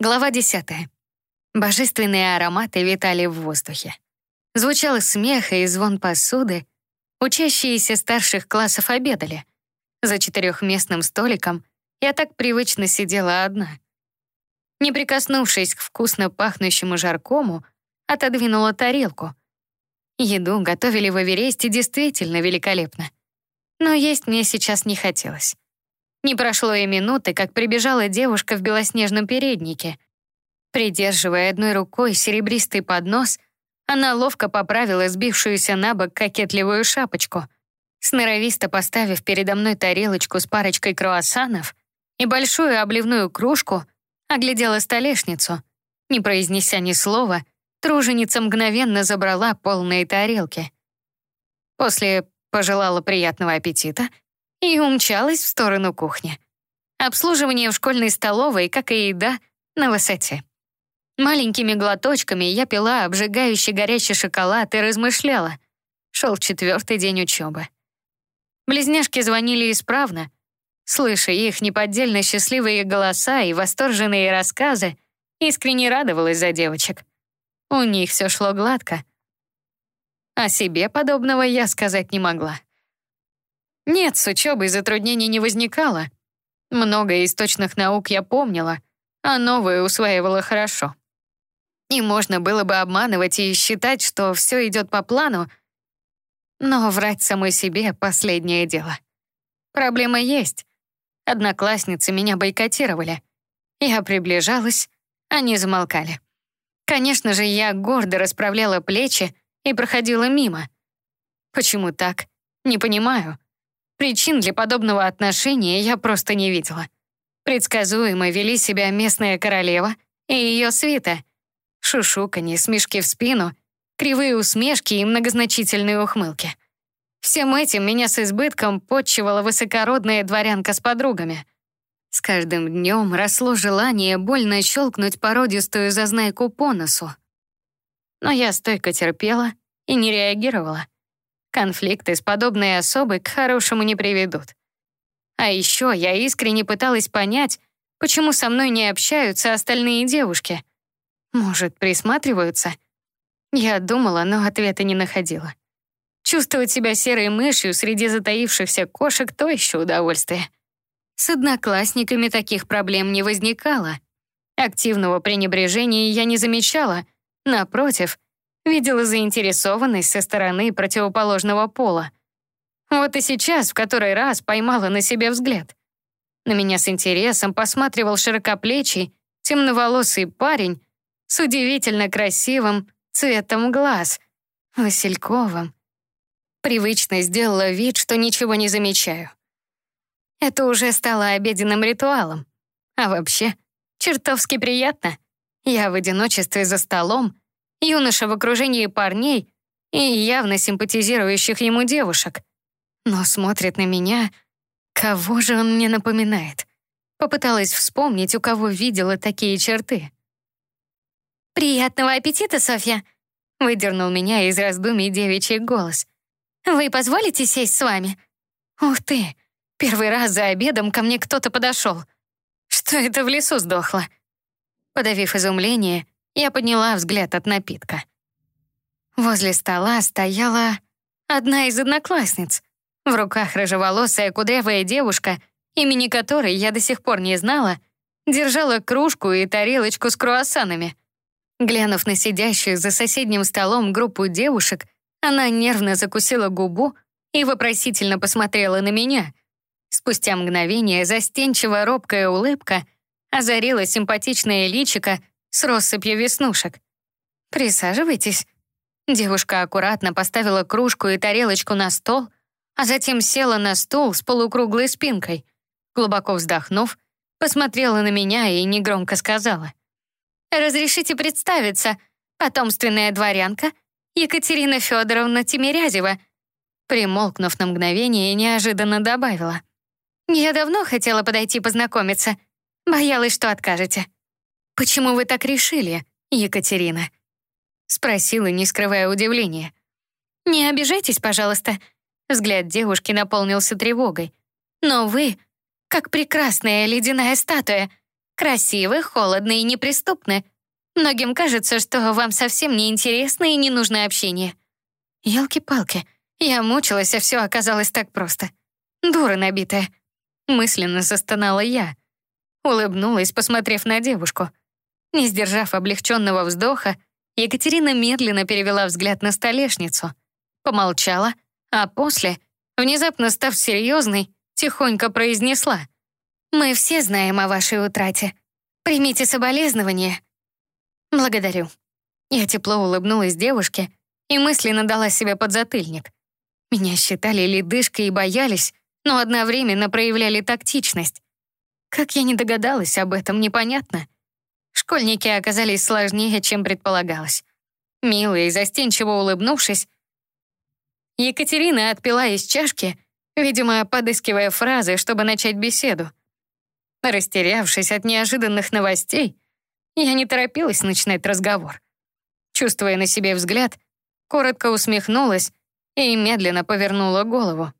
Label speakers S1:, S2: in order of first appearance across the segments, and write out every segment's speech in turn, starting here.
S1: Глава 10. Божественные ароматы витали в воздухе. Звучал смех и звон посуды. Учащиеся старших классов обедали. За четырехместным столиком я так привычно сидела одна. Не прикоснувшись к вкусно пахнущему жаркому, отодвинула тарелку. Еду готовили в Эвересте действительно великолепно. Но есть мне сейчас не хотелось. Не прошло и минуты, как прибежала девушка в белоснежном переднике. Придерживая одной рукой серебристый поднос, она ловко поправила сбившуюся на бок кокетливую шапочку. Сноровисто поставив передо мной тарелочку с парочкой круассанов и большую обливную кружку, оглядела столешницу. Не произнеся ни слова, труженица мгновенно забрала полные тарелки. После пожелала приятного аппетита и умчалась в сторону кухни. Обслуживание в школьной столовой, как и еда, на высоте. Маленькими глоточками я пила обжигающий горячий шоколад и размышляла. Шел четвертый день учебы. Близняшки звонили исправно. Слыша их неподдельно счастливые голоса и восторженные рассказы, искренне радовалась за девочек. У них все шло гладко. О себе подобного я сказать не могла. Нет, с учебой затруднений не возникало. Много из точных наук я помнила, а новые усваивала хорошо. И можно было бы обманывать и считать, что все идет по плану, но врать самой себе — последнее дело. Проблема есть. Одноклассницы меня бойкотировали. Я приближалась, они замолкали. Конечно же, я гордо расправляла плечи и проходила мимо. Почему так? Не понимаю. Причин для подобного отношения я просто не видела. Предсказуемо вели себя местная королева и ее свита. Шушуканье, смешки в спину, кривые усмешки и многозначительные ухмылки. Всем этим меня с избытком подчивала высокородная дворянка с подругами. С каждым днем росло желание больно щелкнуть породистую зазнайку по носу. Но я стойко терпела и не реагировала. Конфликты с подобной особой к хорошему не приведут. А еще я искренне пыталась понять, почему со мной не общаются остальные девушки. Может, присматриваются? Я думала, но ответа не находила. Чувствовать себя серой мышью среди затаившихся кошек — то еще удовольствие. С одноклассниками таких проблем не возникало. Активного пренебрежения я не замечала. Напротив, видела заинтересованность со стороны противоположного пола. Вот и сейчас в который раз поймала на себе взгляд. На меня с интересом посматривал широкоплечий, темноволосый парень с удивительно красивым цветом глаз, васильковым. Привычно сделала вид, что ничего не замечаю. Это уже стало обеденным ритуалом. А вообще, чертовски приятно. Я в одиночестве за столом, юноша в окружении парней и явно симпатизирующих ему девушек. Но смотрит на меня. Кого же он мне напоминает? Попыталась вспомнить, у кого видела такие черты. «Приятного аппетита, Софья!» Выдернул меня из раздумий девичий голос. «Вы позволите сесть с вами?» «Ух ты! Первый раз за обедом ко мне кто-то подошел. Что это в лесу сдохло?» Подавив изумление, я подняла взгляд от напитка. Возле стола стояла одна из одноклассниц. В руках рыжеволосая кудрявая девушка, имени которой я до сих пор не знала, держала кружку и тарелочку с круассанами. Глянув на сидящую за соседним столом группу девушек, она нервно закусила губу и вопросительно посмотрела на меня. Спустя мгновение застенчиво робкая улыбка озарила симпатичное личико с россыпью веснушек. «Присаживайтесь». Девушка аккуратно поставила кружку и тарелочку на стол, а затем села на стул с полукруглой спинкой. Глубоко вздохнув, посмотрела на меня и негромко сказала. «Разрешите представиться, потомственная дворянка Екатерина Федоровна Тимирязева», примолкнув на мгновение, неожиданно добавила. «Я давно хотела подойти познакомиться, боялась, что откажете». «Почему вы так решили, Екатерина?» Спросила, не скрывая удивления. «Не обижайтесь, пожалуйста». Взгляд девушки наполнился тревогой. «Но вы, как прекрасная ледяная статуя, Красивы, холодны и неприступны. Многим кажется, что вам совсем не интересно и не нужно общение. Елки-палки, я мучилась, а все оказалось так просто. Дура набитая. Мысленно застонала я. Улыбнулась, посмотрев на девушку. Не сдержав облегченного вздоха, Екатерина медленно перевела взгляд на столешницу, помолчала, а после, внезапно став серьезной, тихонько произнесла. «Мы все знаем о вашей утрате. Примите соболезнования». «Благодарю». Я тепло улыбнулась девушке и мысленно дала себе подзатыльник. Меня считали ледышкой и боялись, но одновременно проявляли тактичность. Как я не догадалась об этом, непонятно. Школьники оказались сложнее, чем предполагалось. Мило застенчиво улыбнувшись, Екатерина отпила из чашки, видимо, подыскивая фразы, чтобы начать беседу. Растерявшись от неожиданных новостей, я не торопилась начинать разговор. Чувствуя на себе взгляд, коротко усмехнулась и медленно повернула голову.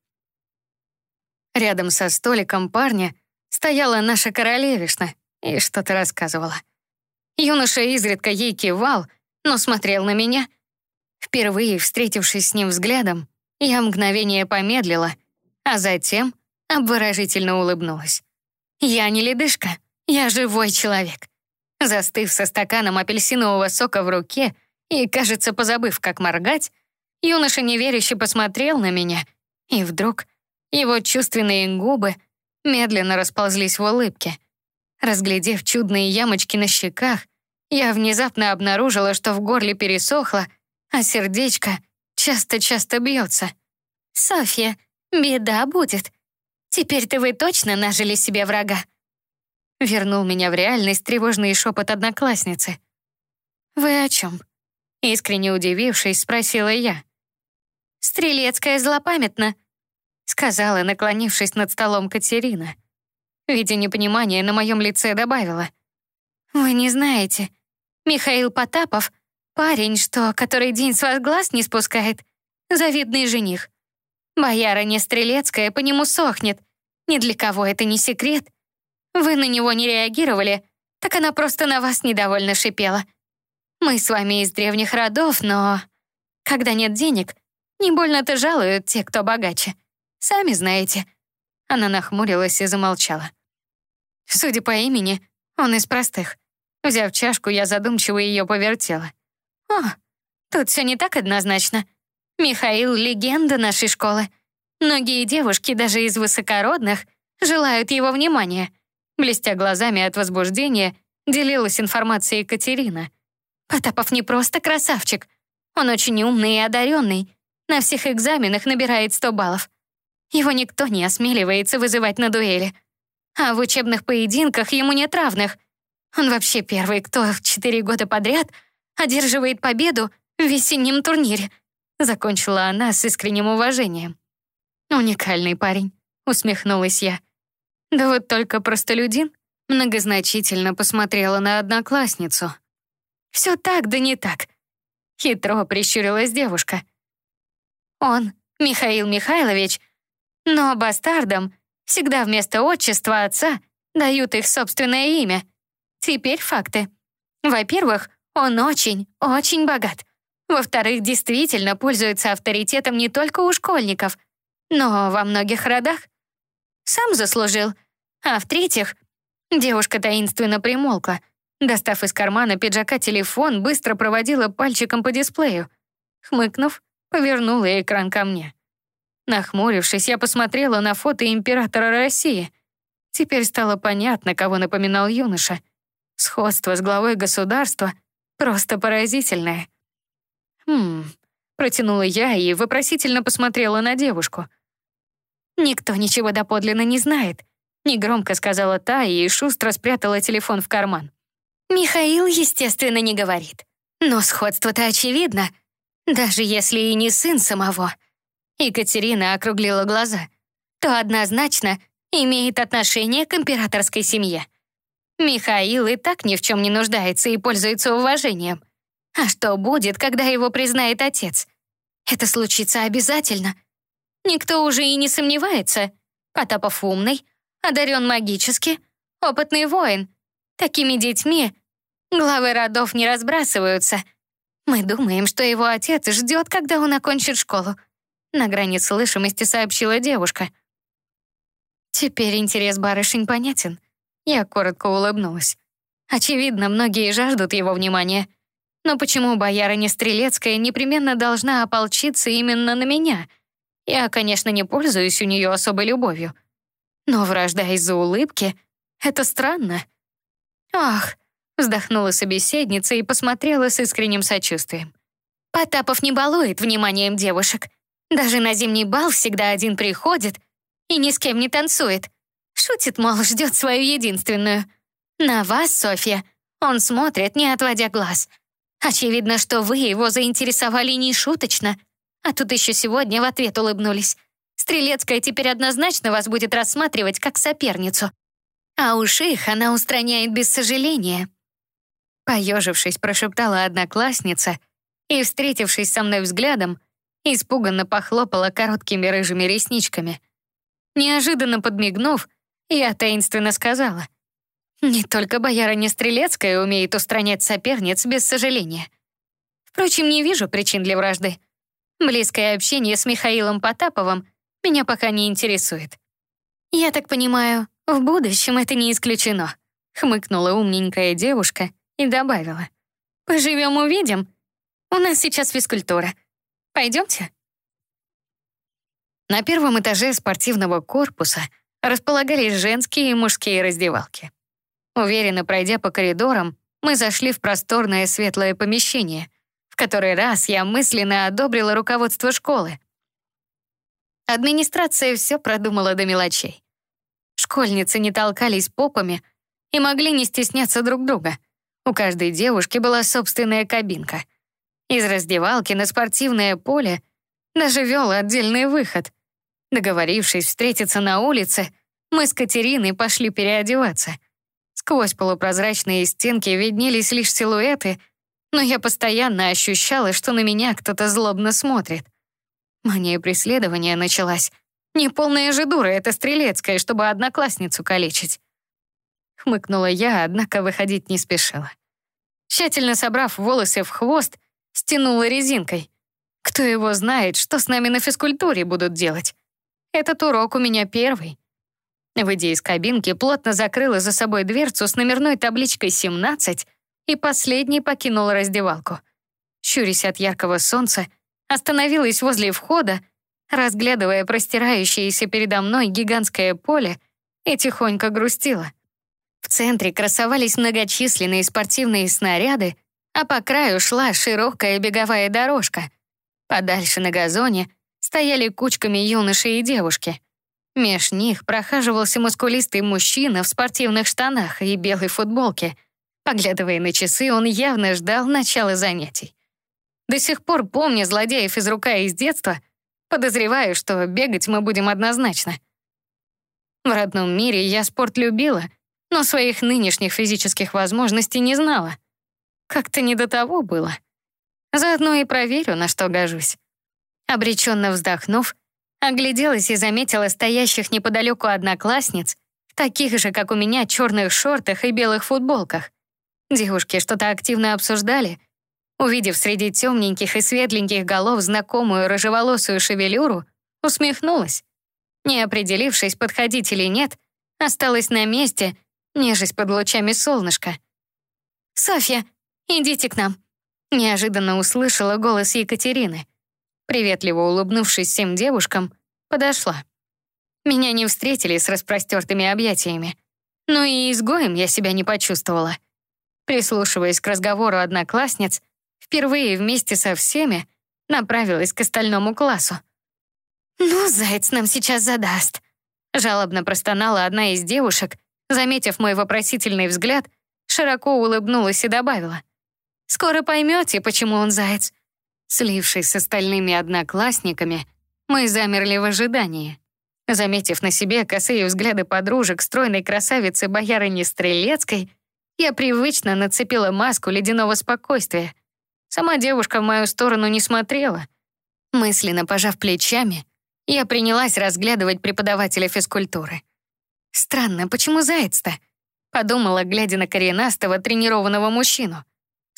S1: Рядом со столиком парня стояла наша королевишна и что-то рассказывала. Юноша изредка ей кивал, но смотрел на меня. Впервые встретившись с ним взглядом, я мгновение помедлила, а затем обворожительно улыбнулась. Я не ледышка, я живой человек. Застыв со стаканом апельсинового сока в руке и, кажется, позабыв, как моргать, юноша неверяще посмотрел на меня, и вдруг его чувственные губы медленно расползлись в улыбке — Разглядев чудные ямочки на щеках, я внезапно обнаружила, что в горле пересохло, а сердечко часто-часто бьется. «Софья, беда будет. Теперь-то вы точно нажили себе врага». Вернул меня в реальность тревожный шепот одноклассницы. «Вы о чем?» Искренне удивившись, спросила я. «Стрелецкая злопамятна», сказала, наклонившись над столом Катерина. Видя непонимание, на моем лице добавила. «Вы не знаете. Михаил Потапов — парень, что который день с вас глаз не спускает. Завидный жених. Боярыня Стрелецкая по нему сохнет. Ни для кого это не секрет. Вы на него не реагировали, так она просто на вас недовольно шипела. Мы с вами из древних родов, но... Когда нет денег, не больно-то жалуют те, кто богаче. Сами знаете». Она нахмурилась и замолчала. Судя по имени, он из простых. Взяв чашку, я задумчиво ее повертела. О, тут все не так однозначно. Михаил — легенда нашей школы. Многие девушки, даже из высокородных, желают его внимания. Блестя глазами от возбуждения, делилась информацией Екатерина. Потапов не просто красавчик. Он очень умный и одаренный. На всех экзаменах набирает 100 баллов. Его никто не осмеливается вызывать на дуэли а в учебных поединках ему нет равных. Он вообще первый, кто в четыре года подряд одерживает победу в весеннем турнире. Закончила она с искренним уважением. «Уникальный парень», — усмехнулась я. «Да вот только простолюдин?» Многозначительно посмотрела на одноклассницу. «Все так, да не так», — хитро прищурилась девушка. «Он, Михаил Михайлович, но бастардом Всегда вместо отчества отца дают их собственное имя. Теперь факты. Во-первых, он очень, очень богат. Во-вторых, действительно пользуется авторитетом не только у школьников, но во многих родах. Сам заслужил. А в-третьих, девушка таинственно примолкла. Достав из кармана пиджака телефон, быстро проводила пальчиком по дисплею. Хмыкнув, повернула экран ко мне. Нахмурившись, я посмотрела на фото императора России. Теперь стало понятно, кого напоминал юноша. Сходство с главой государства просто поразительное. «Хм...» — протянула я и вопросительно посмотрела на девушку. «Никто ничего доподлинно не знает», — негромко сказала та и шустро спрятала телефон в карман. «Михаил, естественно, не говорит. Но сходство-то очевидно, даже если и не сын самого». Екатерина округлила глаза, то однозначно имеет отношение к императорской семье. Михаил и так ни в чем не нуждается и пользуется уважением. А что будет, когда его признает отец? Это случится обязательно. Никто уже и не сомневается. Потапов умный, одарен магически, опытный воин. Такими детьми главы родов не разбрасываются. Мы думаем, что его отец ждет, когда он окончит школу. На грани слышимости сообщила девушка. Теперь интерес барышень понятен. Я коротко улыбнулась. Очевидно, многие жаждут его внимания. Но почему боярыня Стрелецкая непременно должна ополчиться именно на меня? Я, конечно, не пользуюсь у нее особой любовью. Но вражда из-за улыбки — это странно. Ах, вздохнула собеседница и посмотрела с искренним сочувствием. Потапов не балует вниманием девушек. Даже на зимний бал всегда один приходит и ни с кем не танцует. Шутит, мол, ждет свою единственную. На вас, Софья, он смотрит, не отводя глаз. Очевидно, что вы его заинтересовали не шуточно. А тут еще сегодня в ответ улыбнулись. Стрелецкая теперь однозначно вас будет рассматривать как соперницу. А уж их она устраняет без сожаления. Поежившись, прошептала одноклассница и, встретившись со мной взглядом, испуганно похлопала короткими рыжими ресничками. Неожиданно подмигнув, я таинственно сказала. «Не только боярыня Стрелецкая умеет устранять соперниц без сожаления. Впрочем, не вижу причин для вражды. Близкое общение с Михаилом Потаповым меня пока не интересует. Я так понимаю, в будущем это не исключено», хмыкнула умненькая девушка и добавила. «Поживем-увидим. У нас сейчас физкультура. Пойдемте?» На первом этаже спортивного корпуса располагались женские и мужские раздевалки. Уверенно пройдя по коридорам, мы зашли в просторное светлое помещение, в который раз я мысленно одобрила руководство школы. Администрация все продумала до мелочей. Школьницы не толкались попами и могли не стесняться друг друга. У каждой девушки была собственная кабинка. Из раздевалки на спортивное поле даже вел отдельный выход. Договорившись встретиться на улице, мы с Катериной пошли переодеваться. Сквозь полупрозрачные стенки виднелись лишь силуэты, но я постоянно ощущала, что на меня кто-то злобно смотрит. Мания преследования началась. Неполная же дура эта Стрелецкая, чтобы одноклассницу калечить. Хмыкнула я, однако выходить не спешила. Тщательно собрав волосы в хвост, стянула резинкой. Кто его знает, что с нами на физкультуре будут делать? Этот урок у меня первый. Выйдя из кабинки, плотно закрыла за собой дверцу с номерной табличкой 17 и последней покинула раздевалку. Щурясь от яркого солнца, остановилась возле входа, разглядывая простирающееся передо мной гигантское поле и тихонько грустила. В центре красовались многочисленные спортивные снаряды, а по краю шла широкая беговая дорожка. Подальше на газоне стояли кучками юноши и девушки. Меж них прохаживался мускулистый мужчина в спортивных штанах и белой футболке. Поглядывая на часы, он явно ждал начала занятий. До сих пор помня злодеев из рука из детства, подозреваю, что бегать мы будем однозначно. В родном мире я спорт любила, но своих нынешних физических возможностей не знала. Как-то не до того было. Заодно и проверю, на что гожусь. Обреченно вздохнув, огляделась и заметила стоящих неподалеку одноклассниц, таких же, как у меня, черных шортах и белых футболках. Девушки что-то активно обсуждали. Увидев среди темненьких и светленьких голов знакомую рыжеволосую шевелюру, усмехнулась. Не определившись, подходить или нет, осталась на месте, нежесть под лучами солнышка. «Софья, идите к нам», — неожиданно услышала голос Екатерины приветливо улыбнувшись всем девушкам, подошла. Меня не встретили с распростертыми объятиями, но и изгоем я себя не почувствовала. Прислушиваясь к разговору одноклассниц, впервые вместе со всеми направилась к остальному классу. «Ну, заяц нам сейчас задаст», — жалобно простонала одна из девушек, заметив мой вопросительный взгляд, широко улыбнулась и добавила. «Скоро поймете, почему он заяц. Слившись с остальными одноклассниками, мы замерли в ожидании. Заметив на себе косые взгляды подружек стройной красавицы боярыни Стрелецкой, я привычно нацепила маску ледяного спокойствия. Сама девушка в мою сторону не смотрела. Мысленно пожав плечами, я принялась разглядывать преподавателя физкультуры. Странно, почему заяц-то? Подумала, глядя на коренастого тренированного мужчину.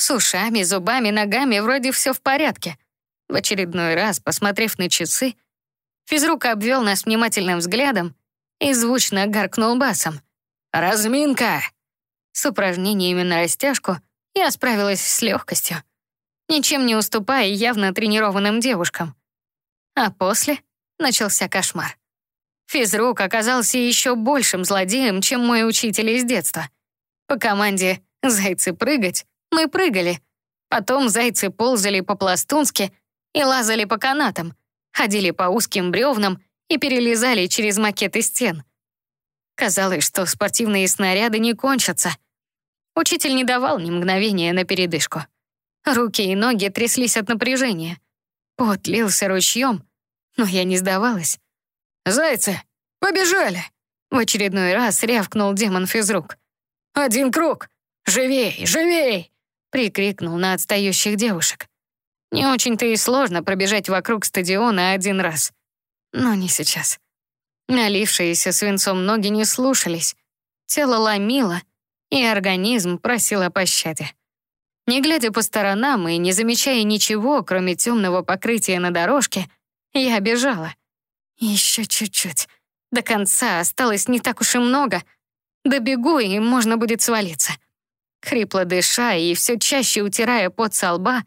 S1: С ушами, зубами, ногами вроде все в порядке. В очередной раз, посмотрев на часы, физрук обвел нас внимательным взглядом и звучно гаркнул басом. «Разминка!» С упражнениями на растяжку я справилась с легкостью, ничем не уступая явно тренированным девушкам. А после начался кошмар. Физрук оказался еще большим злодеем, чем мой учитель из детства. По команде «зайцы прыгать» мы прыгали. Потом зайцы ползали по-пластунски и лазали по канатам, ходили по узким бревнам и перелезали через макеты стен. Казалось, что спортивные снаряды не кончатся. Учитель не давал ни мгновения на передышку. Руки и ноги тряслись от напряжения. Пот лился ручьем, но я не сдавалась. «Зайцы, побежали!» В очередной раз рявкнул демон-физрук. «Один круг! Живей, живей!» Прикрикнул на отстающих девушек. Не очень-то и сложно пробежать вокруг стадиона один раз. Но не сейчас. Налившиеся свинцом ноги не слушались. Тело ломило, и организм просил о пощаде. Не глядя по сторонам и не замечая ничего, кроме темного покрытия на дорожке, я бежала. Еще чуть-чуть. До конца осталось не так уж и много. Добегу, и можно будет свалиться. Хрипло дыша и все чаще утирая пот со лба,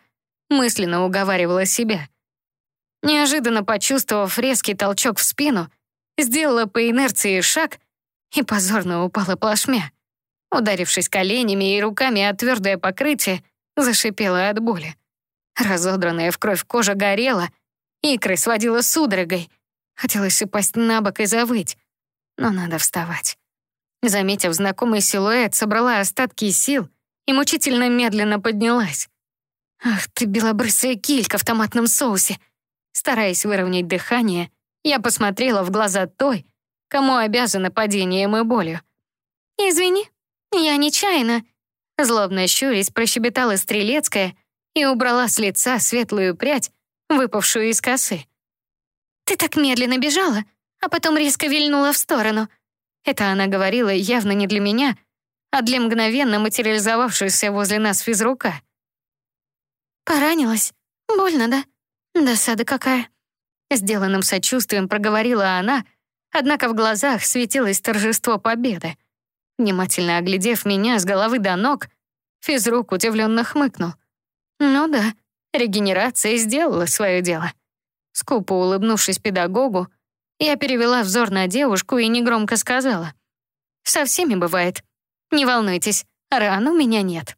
S1: мысленно уговаривала себя. Неожиданно почувствовав резкий толчок в спину, сделала по инерции шаг и позорно упала плашмя. Ударившись коленями и руками о твердое покрытие, зашипела от боли. Разодранная в кровь кожа горела, икры сводила судорогой. Хотелось упасть на бок и завыть, но надо вставать. Заметив знакомый силуэт, собрала остатки сил и мучительно медленно поднялась. «Ах ты, белобрысая килька в томатном соусе!» Стараясь выровнять дыхание, я посмотрела в глаза той, кому обязана падением и болью. «Извини, я нечаянно», злобно щурясь прощебетала Стрелецкая и убрала с лица светлую прядь, выпавшую из косы. «Ты так медленно бежала, а потом резко вильнула в сторону». Это она говорила явно не для меня, а для мгновенно материализовавшегося возле нас физрука. «Поранилась? Больно, да? Досада какая!» Сделанным сочувствием проговорила она, однако в глазах светилось торжество победы. Внимательно оглядев меня с головы до ног, физрук удивленно хмыкнул. «Ну да, регенерация сделала свое дело». Скупо улыбнувшись педагогу, я перевела взор на девушку и негромко сказала. «Со всеми бывает. Не волнуйтесь, ран у меня нет».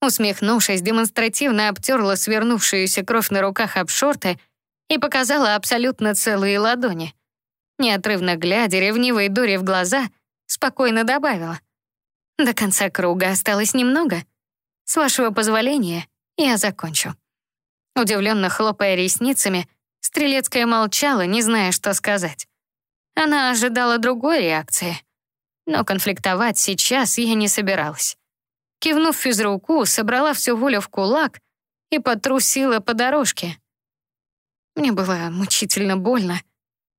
S1: Усмехнувшись, демонстративно обтерла свернувшуюся кровь на руках об шорты и показала абсолютно целые ладони. Неотрывно глядя, ревнивой дуре в глаза, спокойно добавила. До конца круга осталось немного. С вашего позволения я закончу. Удивленно хлопая ресницами, Стрелецкая молчала, не зная, что сказать. Она ожидала другой реакции. Но конфликтовать сейчас я не собиралась. Кивнув физруку, собрала всю волю в кулак и потрусила по дорожке. Мне было мучительно больно,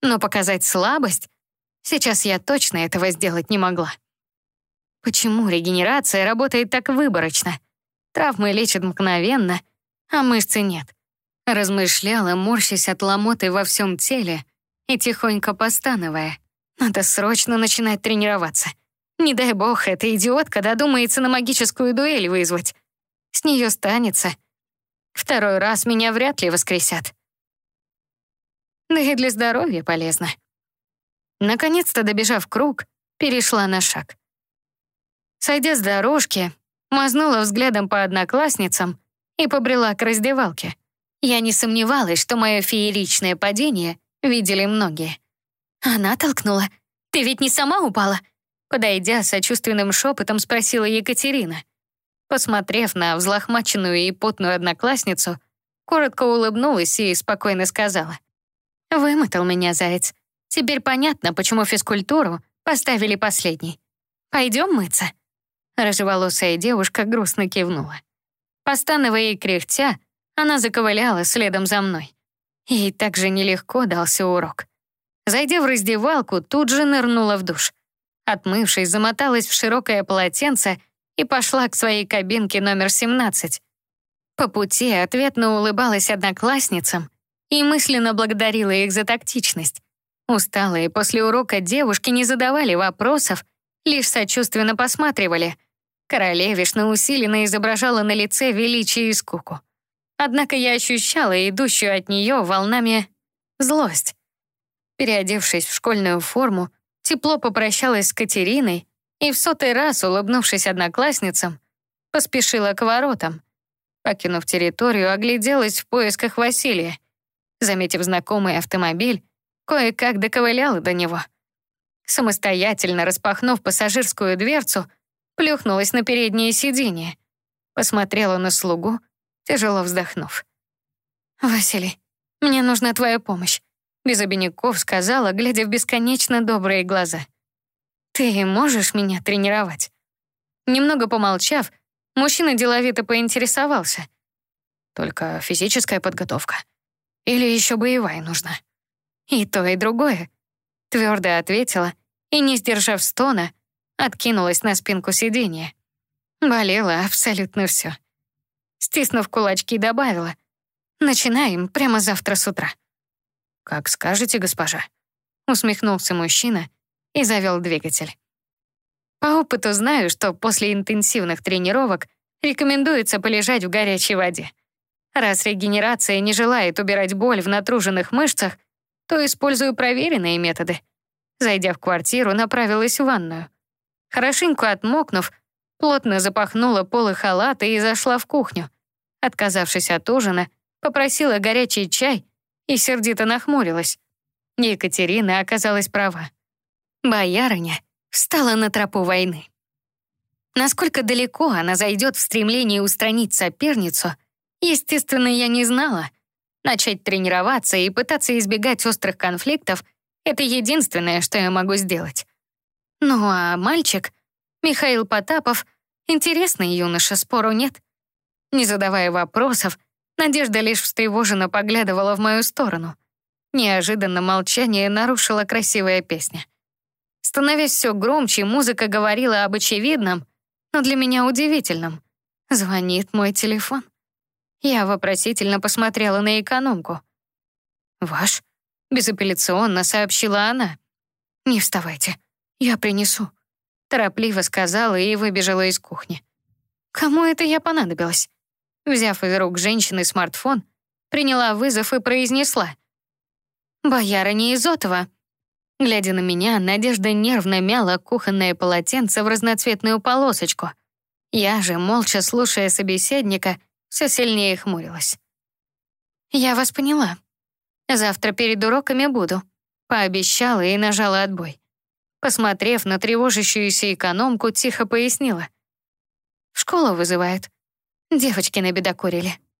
S1: но показать слабость сейчас я точно этого сделать не могла. Почему регенерация работает так выборочно? Травмы лечат мгновенно, а мышцы нет. Размышляла, морщась от ломоты во всем теле и тихонько постановая. Надо срочно начинать тренироваться. Не дай бог, эта идиотка додумается на магическую дуэль вызвать. С нее станется. Второй раз меня вряд ли воскресят. Да и для здоровья полезно. Наконец-то, добежав круг, перешла на шаг. Сойдя с дорожки, мазнула взглядом по одноклассницам и побрела к раздевалке. Я не сомневалась, что мое фееричное падение видели многие. Она толкнула. «Ты ведь не сама упала?» Подойдя, сочувственным шепотом спросила Екатерина. Посмотрев на взлохмаченную и потную одноклассницу, коротко улыбнулась и спокойно сказала. «Вымотал меня заяц. Теперь понятно, почему физкультуру поставили последней. Пойдем мыться?» Рыжеволосая девушка грустно кивнула. Постановая и кряхтя, она заковыляла следом за мной. Ей также нелегко дался урок. Зайдя в раздевалку, тут же нырнула в душ. Отмывшись, замоталась в широкое полотенце и пошла к своей кабинке номер 17. По пути ответно улыбалась одноклассницам и мысленно благодарила их за тактичность. Усталые после урока девушки не задавали вопросов, лишь сочувственно посматривали. Королевишна усиленно изображала на лице величие и скуку. Однако я ощущала идущую от нее волнами злость. Переодевшись в школьную форму, тепло попрощалась с Катериной и в сотый раз, улыбнувшись одноклассницам, поспешила к воротам. Покинув территорию, огляделась в поисках Василия. Заметив знакомый автомобиль, кое-как доковыляла до него. Самостоятельно распахнув пассажирскую дверцу, плюхнулась на переднее сиденье. Посмотрела на слугу, тяжело вздохнув. «Василий, мне нужна твоя помощь», без обиняков сказала, глядя в бесконечно добрые глаза. «Ты можешь меня тренировать?» Немного помолчав, мужчина деловито поинтересовался. «Только физическая подготовка? Или еще боевая нужна?» «И то, и другое», — твердо ответила и, не сдержав стона, откинулась на спинку сиденья. Болело абсолютно все. Стиснув кулачки, добавила. «Начинаем прямо завтра с утра». «Как скажете, госпожа», — усмехнулся мужчина и завел двигатель. По опыту знаю, что после интенсивных тренировок рекомендуется полежать в горячей воде. Раз регенерация не желает убирать боль в натруженных мышцах, то использую проверенные методы. Зайдя в квартиру, направилась в ванную. Хорошенько отмокнув, плотно запахнула полы халата и зашла в кухню. Отказавшись от ужина, попросила горячий чай и сердито нахмурилась. Екатерина оказалась права. Боярыня встала на тропу войны. Насколько далеко она зайдет в стремлении устранить соперницу, естественно, я не знала. Начать тренироваться и пытаться избегать острых конфликтов — это единственное, что я могу сделать. Ну а мальчик, Михаил Потапов, интересный юноша, спору нет. Не задавая вопросов, Надежда лишь встревоженно поглядывала в мою сторону. Неожиданно молчание нарушила красивая песня. Становясь все громче, музыка говорила об очевидном, но для меня удивительном. Звонит мой телефон. Я вопросительно посмотрела на экономку. «Ваш?» — безапелляционно сообщила она. «Не вставайте, я принесу», — торопливо сказала и выбежала из кухни. «Кому это я понадобилась?» Взяв из рук женщины смартфон, приняла вызов и произнесла. «Боярыня Изотова». Глядя на меня, Надежда нервно мяла кухонное полотенце в разноцветную полосочку. Я же, молча слушая собеседника, все сильнее хмурилась. «Я вас поняла. Завтра перед уроками буду», — пообещала и нажала отбой. Посмотрев на тревожащуюся экономку, тихо пояснила. «Школа вызывает. Девочки набедокурили.